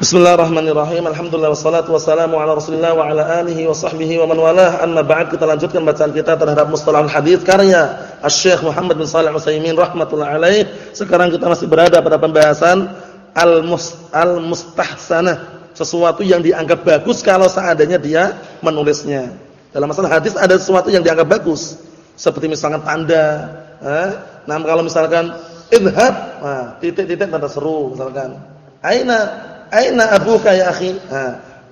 Bismillahirrahmanirrahim. Alhamdulillah wassalatu wassalamu ala Rasulillah wa ala alihi wa sahbihi wa man walah. Amma ba'd kita lanjutkan bacaan kita terhadap mustalah hadis karya Asy-Syaikh Muhammad bin Shalih Al-Utsaimin rahimatullah alaih. Sekarang kita masih berada pada pembahasan al-mustahsanah, sesuatu yang dianggap bagus kalau seandainya dia menulisnya. Dalam masalah hadis ada sesuatu yang dianggap bagus, seperti misalkan tanda, eh? Nah, kalau misalkan idhab, nah, titik-titik tanda seru misalkan. Aina aina abuka ya akhi?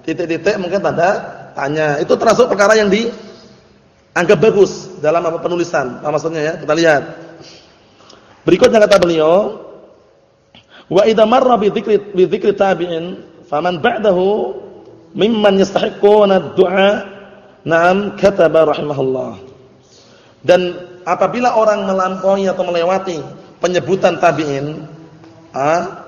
Titik-titik mungkin tanda tanya. Itu termasuk perkara yang dianggap bagus dalam apa penulisan. Apa maksudnya ya? Kita lihat. Berikutnya kata beliau, wa idza marra bi dzikri bi dzikri tabi'in faman ba'dahu mimman yastahiqquna ad-du'a na'am kataba rahimahullah. Dan apabila orang melampaui atau melewati penyebutan tabi'in, ah,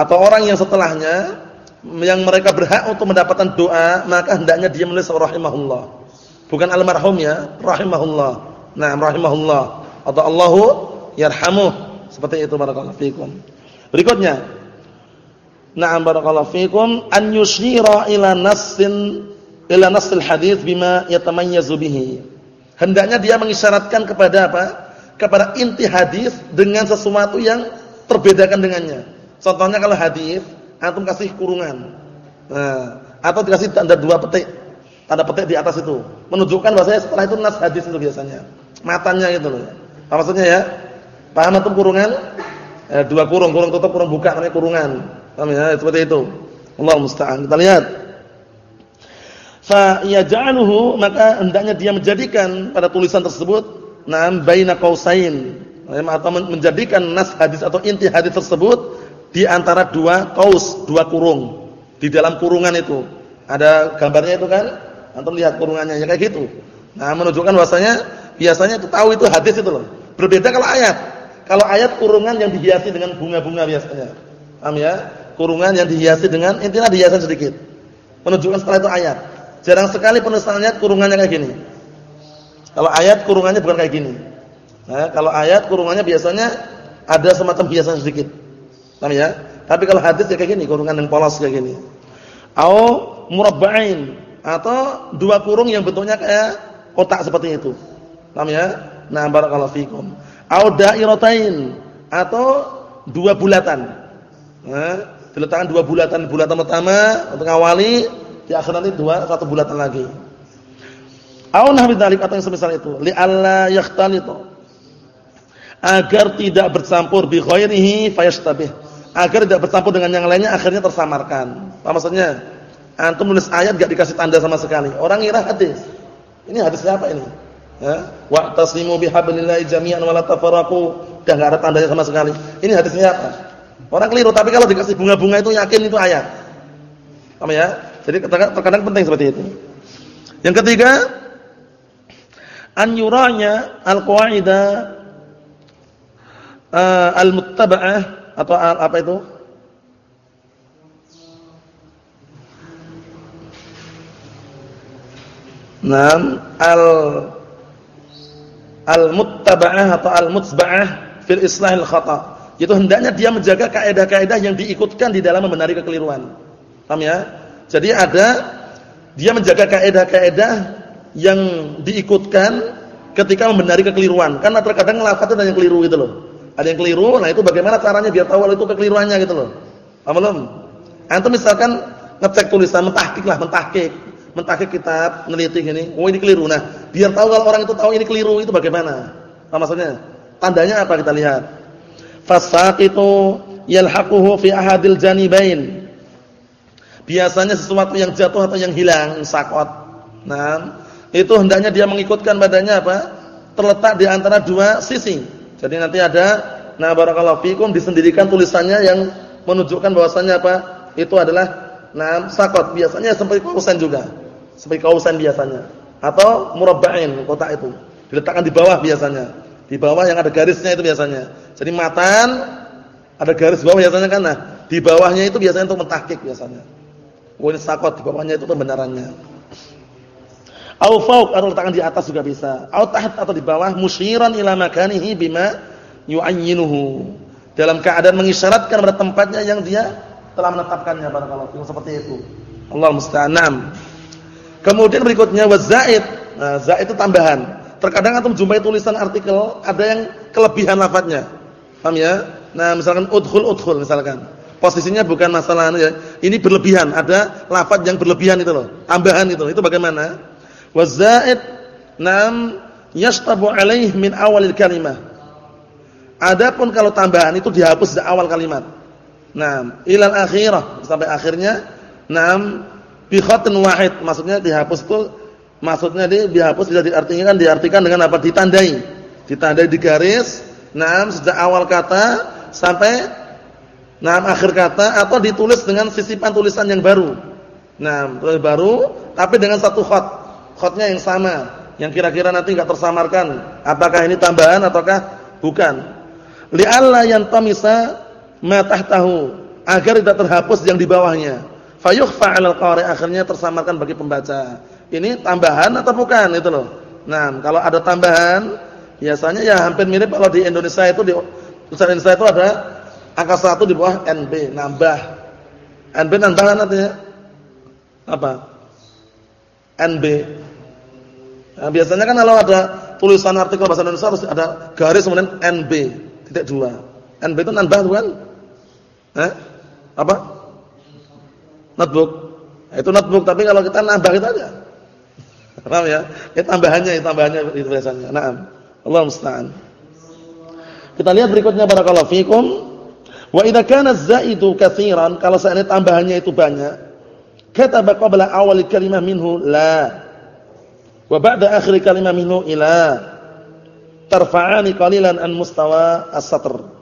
atau orang yang setelahnya yang mereka berhak untuk mendapatkan doa, maka hendaknya dia menulis rahimahullah. Bukan almarhum ya, rahimahullah. Nah, rahimahullah atau Allahu yarhamuh. Seperti itu barakallahu fikum. Berikutnya. Na'am barakallahu fikum an yushira ila nassin ila nassil hadis bima yatamayyazu bihi. Hendaknya dia mengisyaratkan kepada apa? Kepada inti hadis dengan sesuatu yang terbedakan dengannya. Contohnya kalau hadis antum kasih kurungan. Nah, atau dikasih tanda dua petik. Tanda petik di atas itu. Menunjukkan bahwasanya setelah itu nas hadis itu biasanya. Matanya gitu loh. Apa maksudnya ya? Paham antum kurungan? Eh, dua kurung, kurung tutup, kurung buka namanya kurungan. Paham ya? Seperti itu. Allah musta'an. Kita lihat. Fa yaj'aluhu maka hendaknya dia menjadikan pada tulisan tersebut nam baina qausain atau menjadikan nas hadis atau inti hadis tersebut di antara dua kaus, dua kurung. Di dalam kurungan itu ada gambarnya itu kan? Antum lihat kurungannya ya kayak gitu. Nah, menunjukkan bahwasanya biasanya itu tahu itu hadis itu loh. Berbeda kalau ayat. Kalau ayat kurungan yang dihiasi dengan bunga-bunga biasanya. Paham ya? Kurungan yang dihiasi dengan intinya dihiasan sedikit. Menunjukkan setelah itu ayat. Jarang sekali penulisannya kurungannya kayak gini. Kalau ayat kurungannya bukan kayak gini. Nah, kalau ayat kurungannya biasanya ada semacam hiasan sedikit. Paham ya? Tapi kalau hadis ya kayak gini, kurungan yang polos kayak gini. Au murabba'in atau dua kurung yang bentuknya kayak kotak seperti itu. Paham ya? Nah, barakallahu fikum. Au da'iratain atau dua bulatan. Nah, diletakkan dua bulatan, bulatan pertama untuk awali, di akhir nanti dua satu bulatan lagi. Au nahwi dzalik atau yang semisal itu, li alla yakhtalitu. Agar tidak bercampur bi ghairihi fayashtabih agar tidak bercampur dengan yang lainnya akhirnya tersamarkan. Apa maksudnya? Antum nulis ayat enggak dikasih tanda sama sekali. Orang ngira hadis. Ini hadis apa ini? Wa taslimu bihablillahi jami'an wa la tafarraqu. Ada tandanya sama sekali. Ini hadisnya apa? Orang keliru, tapi kalau dikasih bunga-bunga itu yakin itu ayat. Paham ya? Jadi terkadang penting seperti itu. Yang ketiga, an yuranya al-qaida uh, al-muttaba'ah atau apa itu? Naam al al-muttaba'ah atau al-mutsba'ah fil islahil khata. Itu hendaknya dia menjaga kaidah-kaidah yang diikutkan di dalam membenari kekeliruan. Paham ya? Jadi ada dia menjaga kaidah-kaidah yang diikutkan ketika membenari kekeliruan. Karena terkadang lafaz ada yang keliru gitu loh. Ada yang keliru, nah itu bagaimana caranya biar tahu itu kekeliruannya gitu loh. Paham belum? Antum misalkan ngecek tulisan mentahkik lah, mentahkik. Mentahkik kitab, meneliti gini, oh ini keliru. Nah, biar tahu kalau orang itu tahu ini keliru itu bagaimana? Apa maksudnya? Tandanya apa kita lihat? Fasaqitu yalhaquhu fi ahadil janibain. Biasanya sesuatu yang jatuh atau yang hilang, sakot. Nah, itu hendaknya dia mengikutkan badannya apa? Terletak di antara dua sisi jadi nanti ada nah barakallahu fikum disendirikan tulisannya yang menunjukkan bahwasannya apa? Itu adalah nah sakot biasanya seperti kausan juga. Seperti kausan biasanya atau murabba'in kotak itu. Diletakkan di bawah biasanya. Di bawah yang ada garisnya itu biasanya. Jadi matan ada garis bawah biasanya kan nah, di bawahnya itu biasanya untuk mentahqiq biasanya. Ini sakot di bawahnya itu pembenarannya. Au fauq atau letakkan di atas juga bisa. Au taht atau di bawah musyiran ila makanihi bima yu'ayyinuhu. Dalam keadaan mengisyaratkan pada tempatnya yang dia telah menetapkannya barakallahu fikum seperti itu. Allah musta'an. Kemudian berikutnya wazaid. Nah, zaid itu tambahan. Terkadang antum jumpai tulisan artikel ada yang kelebihan lafadznya. Paham ya? Nah, misalkan udkhul udkhul misalkan. Posisinya bukan masalah ya. Ini berlebihan, ada lafadz yang berlebihan itu loh. Tambahan itu. Itu bagaimana? Wazaid nam yastabu alaih min awalil kalimah. Adapun kalau tambahan itu dihapus di awal kalimat. Nah, ilal akhirah sampai akhirnya nam bi wahid. Maksudnya dihapus itu maksudnya di dihapus bisa diartikan kan diartikan dengan apa? Ditandai. Ditandai di garis nam sejak awal kata sampai nam akhir kata atau ditulis dengan sisipan tulisan yang baru. Nah baru tapi dengan satu khat khatnya yang sama yang kira-kira nanti enggak tersamarkan apakah ini tambahan ataukah bukan li'alla yantamisa ma tahtahu agar tidak terhapus yang di bawahnya. Fayukhfa 'alal qari akhirnya tersamarkan bagi pembaca. Ini tambahan atau bukan itu loh. Nah, kalau ada tambahan biasanya ya hampir mirip kalau di Indonesia itu di tulisan Indonesia itu ada angka 1 di bawah NB, nambah. NB nambah artinya apa? NB. Nah, biasanya kan kalau ada tulisan artikel bahasa Indonesia harus ada garis kemudian NB, titik dua. NB itu nambah bukan? Eh? Apa? Notebook. Itu notebook, tapi kalau kita nambah itu aja. Paham ya? Itu tambahannya, itu tambahannya itu biasanya. Naam. Allah musta'an. Kita lihat berikutnya barakallahu fikum. Wa idza kana zaidu katsiran, kalau seandainya tambahannya itu banyak, kataba qabla awal kalimah minhu la. Wa ba'da akhir kalimah minhu ila. Tarfa'ani qalilan an mustawa as-satr.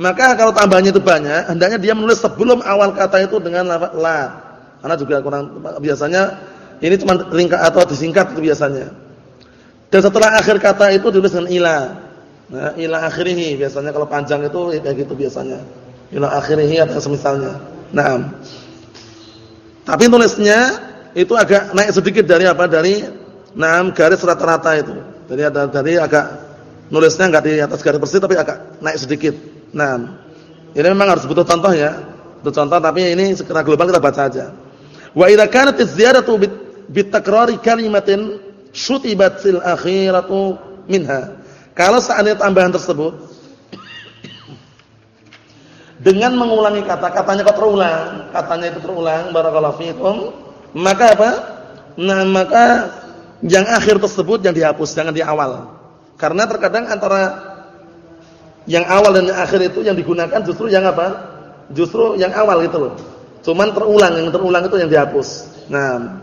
Maka kalau tambahnya itu banyak, hendaknya dia menulis sebelum awal kata itu dengan lafaz la. Karena juga kurang biasanya ini cuma ringkas atau disingkat itu biasanya. Dan setelah akhir kata itu ditulis dengan ila. Nah, ila akhirih biasanya kalau panjang itu kayak gitu biasanya. Ila akhirih atau semisalnya. Nah. Tapi tulisnya itu agak naik sedikit dari apa? Dari enam garis rata-rata itu. Jadi ada dari agak nulisnya enggak di atas garis persis tapi agak naik sedikit. Nah, ini memang harus butuh contoh ya. Butuh contoh tapi ini secara global kita baca aja. Wa idza kanat az-ziyadatu bitakrari kalimatin syutibat sil akhiratu minha. Kalau seandainya tambahan tersebut dengan mengulangi kata, katanya kok terulang, katanya itu terulang barakallahu fiikum, maka apa? Nah, maka yang akhir tersebut yang dihapus, jangan di awal. Karena terkadang antara yang awal dan yang akhir itu yang digunakan justru yang apa? Justru yang awal gitu loh. Cuman terulang, yang terulang itu yang dihapus. Nah,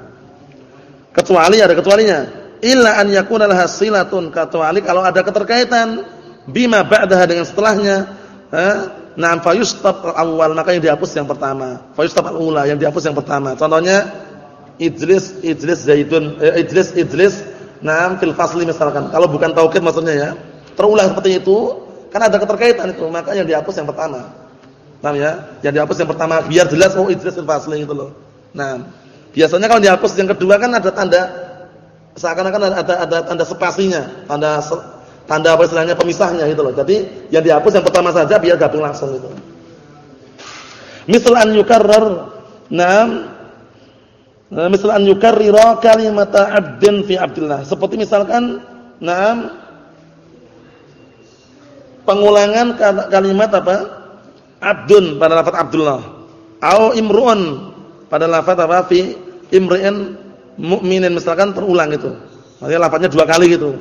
kecuali ada kecualinya. Illa an yakuna hasilatun kecuali kalau ada keterkaitan bima ba'daha dengan setelahnya. Eh, Nah, fayustab awal maka yang dihapus yang pertama. Fayustab al-ula yang dihapus yang pertama. Contohnya ijlis ijlis zaitun eh, ijlis ijlis nah fil fasli misalkan. Kalau bukan taukid maksudnya ya. Terulang seperti itu Kan ada keterkaitan itu, maka yang dihapus yang pertama. Paham ya? Yang dihapus yang pertama biar jelas oh idris fasli itu loh. Nah, biasanya kalau dihapus yang kedua kan ada tanda seakan-akan ada, ada ada tanda spasinya, tanda tanda apa istilahnya pemisahnya gitu loh. Jadi yang dihapus yang pertama saja biar gabung langsung itu. Misal an yukarrar nam misal an yukarrira kalimata 'abdin fi 'abdillah. Seperti misalkan nam pengulangan kalimat apa? Abdun pada lafaz Abdullah. Au imru'un pada lafaz apa? Fi imri'in mu'minin misalkan terulang itu. Artinya lafaznya dua kali gitu.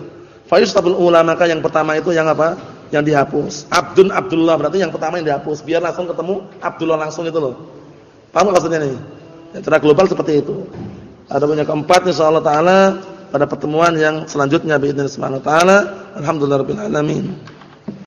Fayustabul ula maka yang pertama itu yang apa? Yang dihapus. Abdun Abdullah berarti yang pertama yang dihapus biar langsung ketemu Abdullah langsung itu loh. Paham maksudnya nih? Ya, secara global seperti itu. Ada banyak keempat insyaallah taala pada pertemuan yang selanjutnya باذن الله taala. Alhamdulillahirabbil alamin.